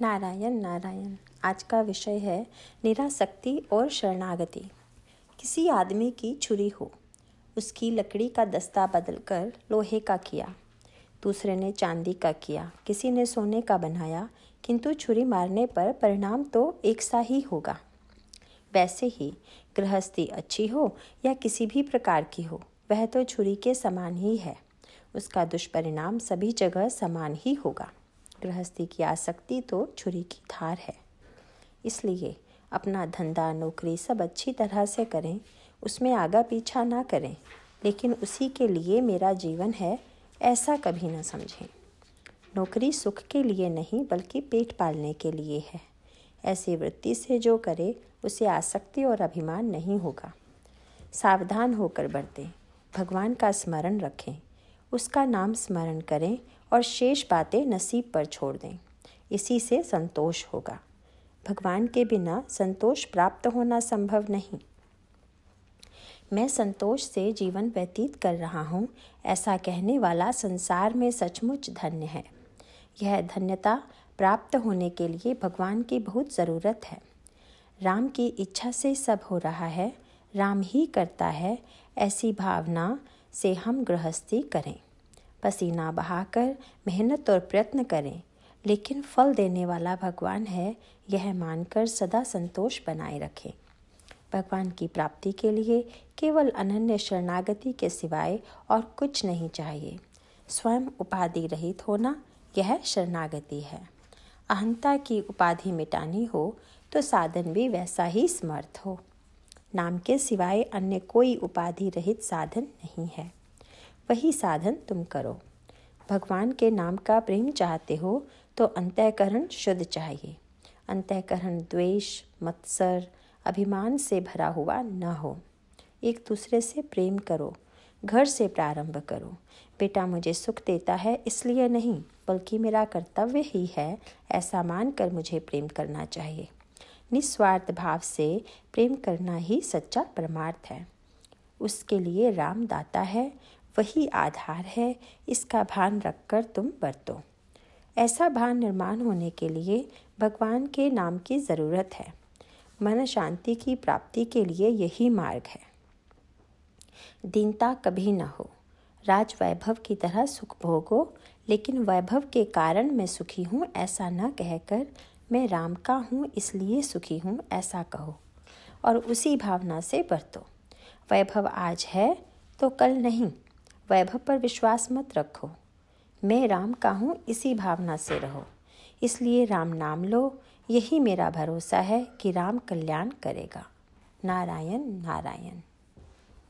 नारायण नारायण। आज का विषय है निराशक्ति और शरणागति। किसी आदमी की छुरी हो, उसकी लकड़ी का दस्ता बदलकर लोहे का किया, दूसरे ने चांदी का किया, किसी ने सोने का बनाया, किंतु छुरी मारने पर परिणाम तो एक सा ही होगा। वैसे ही गृहस्थी अच्छी हो या किसी भी प्रकार की हो, वह तो छुरी के समान ही है, उसका दुष्परिणाम सभी जगह समान ही होगा। गृहस्थी की आसक्ति तो छुरी की धार है। इसलिए अपना धंधा नौकरी सब अच्छी तरह से करें, उसमें आगा पीछा ना करें, लेकिन उसी के लिए मेरा जीवन है, ऐसा कभी ना समझें। नौकरी सुख के लिए नहीं, बल्कि पेट पालने के लिए है। ऐसी वृत्ति से जो करे, उसे आसक्ति और अभिमान नहीं होगा। सावधान होकर बढ़ते, भगवान का स्मरण रखें, उसका नाम स्मरण करें और शेष बातें नसीब पर छोड़ दें। इसी से संतोष होगा। भगवान के बिना संतोष प्राप्त होना संभव नहीं। मैं संतोष से जीवन व्यतीत कर रहा हूँ, ऐसा कहने वाला संसार में सचमुच धन्य है। यह धन्यता प्राप्त होने के लिए भगवान की बहुत ज़रूरत है। राम की इच्छा से सब हो रहा है, राम ही करता है, ऐसी भावना से हम गृहस्थी करें। पसीना बहाकर, मेहनत और प्रयत्न करें, लेकिन फल देने वाला भगवान है, यह मानकर सदा संतोष बनाए रखें। भगवान की प्राप्ति के लिए केवल अनन्य शरणागति के सिवाय और कुछ नहीं चाहिए। स्वयं उपाधि रहित होना यह शरणागति है। अहंता की उपाधि मिटानी हो तो साधन भी वैसा ही समर्थ हो। नाम के सिवाय अन्य कोई उपाधि रहित साधन नहीं है। वही साधन तुम करो। भगवान के नाम का प्रेम चाहते हो तो अंतःकरण शुद्ध चाहिए। अंतःकरण द्वेष, मत्सर, अभिमान से भरा हुआ न हो। एक दूसरे से प्रेम करो, घर से प्रारंभ करो। बेटा मुझे सुख देता है, इसलिए नहीं, बल्कि मेरा कर्तव्य ही है, ऐसा मानकर मुझे प्रेम करना चाहिए। निस्वार्थ भाव से प्रेम करना ही सच्चा परमार्थ है। उसके लिए राम दाता है वही आधार है, इसका भान रखकर तुम बरतो। ऐसा भान निर्माण होने के लिए भगवान के नाम की ज़रूरत है। मन शांति की प्राप्ति के लिए यही मार्ग है। दीनता कभी न हो। राज वैभव की तरह सुख भोगो, लेकिन वैभव के कारण मैं सुखी हूँ ऐसा न कहकर मैं राम का हूँ, इसलिए सुखी हूँ ऐसा कहो, और उसी भावना से बरतो। वैभव आज है तो कल नहीं। वैभव पर विश्वास मत रखो। मैं राम का हूँ, इसी भावना से रहो। इसलिए राम नाम लो, यही मेरा भरोसा है कि राम कल्याण करेगा। नारायण नारायण।